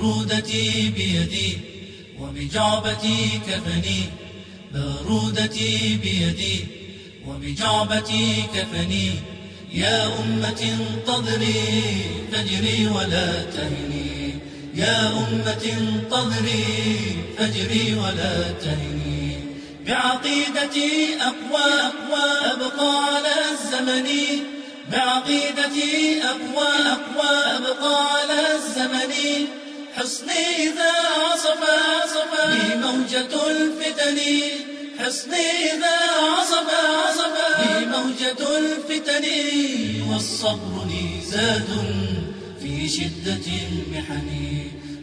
بارودتي بيدي وبجعبتي كفني. بارودتي بيدي وبجعبتي كفني. يا أمة انتظري فجري ولا تهني. يا أمة انتظري فجري ولا تهني. بعقيدتي أقوى أقوى أبقى على الزمن. بعقيدتي أقوى أقوى أبقى على الزمن. حصني إذا عصف عصف لي موجة الفتن. حصني إذا عصف عصف لي موجة الفتن. والصبر لي زاد في شدة المحن.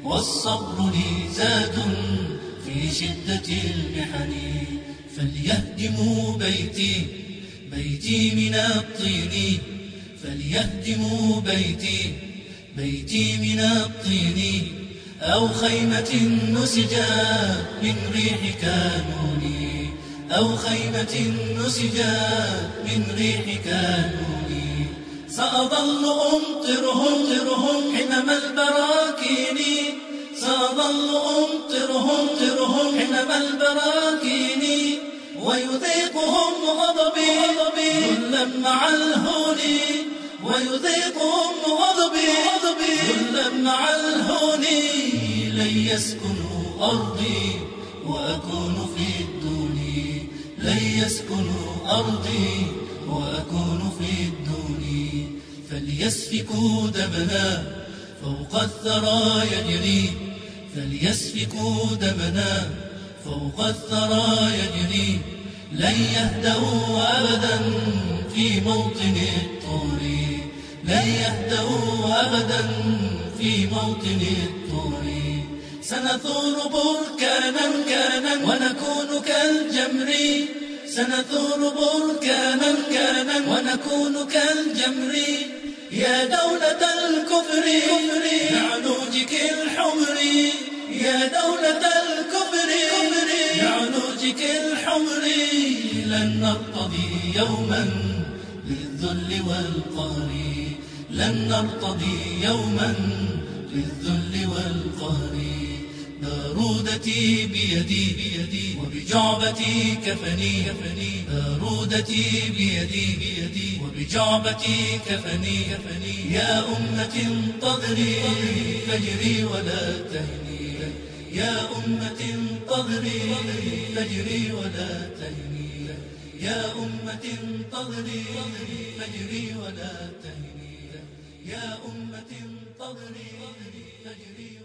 والصبر لي زاد في شدة المحن. فليهدموا بيتي بيتي من الطين. فليهدموا بيتي بيتي من الطين. أو خيمة نسجا من ريح كانوني. أو خيمة نسجا من ريح كانوني. سأظل أمطرهم طرهم حمم البراكين. سأظل أمطرهم طرهم حمم البراكين. ويذيقهم غضبي ذلا مع الهون. ويذيقهم غضبي. ذلا مع الهون لن يسكنوا أرضي وأكون في الدون لن يسكنوا أرضي وأكون في الدون فليسفكوا دمنا فوق الثرى يجري. فليسفكوا دمنا فوق الثرى يجري. لن يهدأوا أبدا في موطن الطور. لن يهدأوا أبدا في موطن الطور. سنثور بركانا كانا ونكون كالجمر. سنثور بركانا كانا ونكون كالجمر. يا دولة الكفر نعلوجك الحمر. يا دولة الكفر نعلوجك الحمر. لن نرتضي يوما للذل والقهر لن نرتضي يوما للذل والقهر. بارودتي بيدي بيدي وبجعبتي كفني. كفني بارودتي بيدي بيدي وبجعبتي كفني. كفني يا أمة انتظري فجري ولا تهني. يا أمة انتظري فجري ولا تهني. يا أمة انتظري فجري ولا تهني. يا أمة انتظري فجري